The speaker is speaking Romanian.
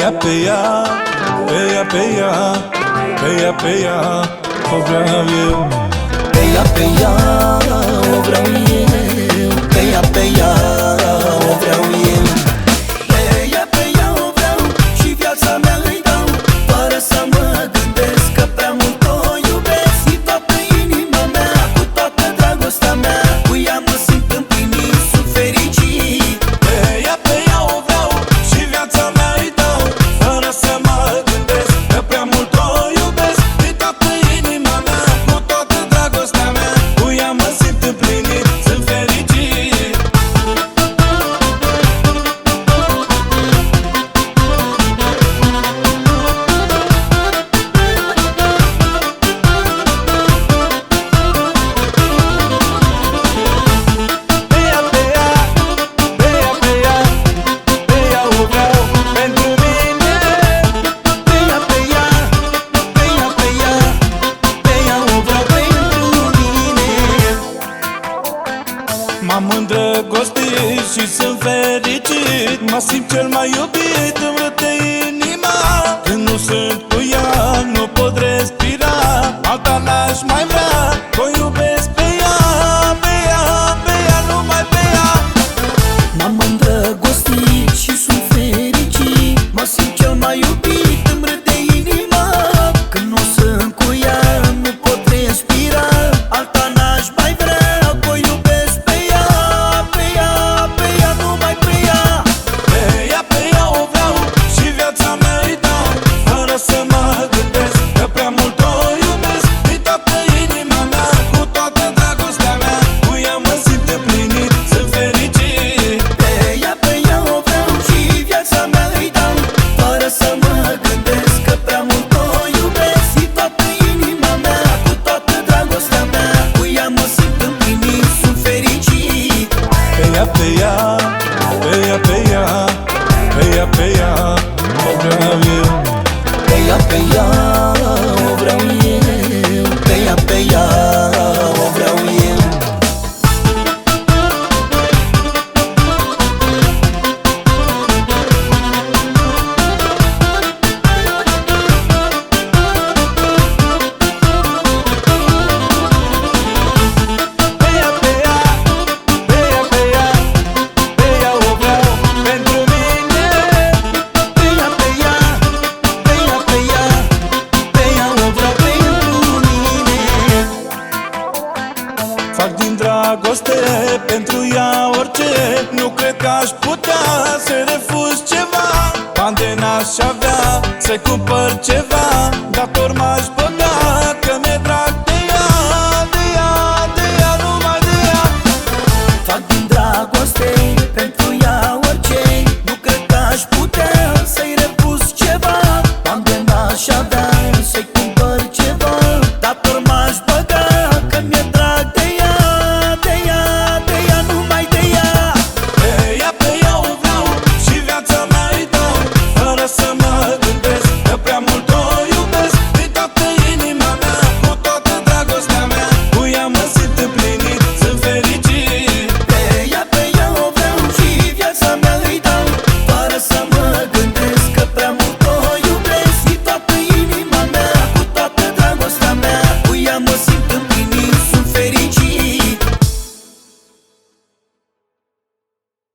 peia, peia, peia, peia, peia, peia, obra minha. Peia, peia, obra minha. drăgostit și sunt fericit. Mă simt cel mai iubit, îmi inima. Când nu sunt peia, peia, peia, peia, peia, oh, peia, peia, peia, peia, peia, peia, peia, peia, peia, peia, peia, peia, dragoste Pentru ea orice. Nu cred că aș putea să refuz ceva. Bani de n-aș avea Să cumpăr ceva. Dator m-aș estamos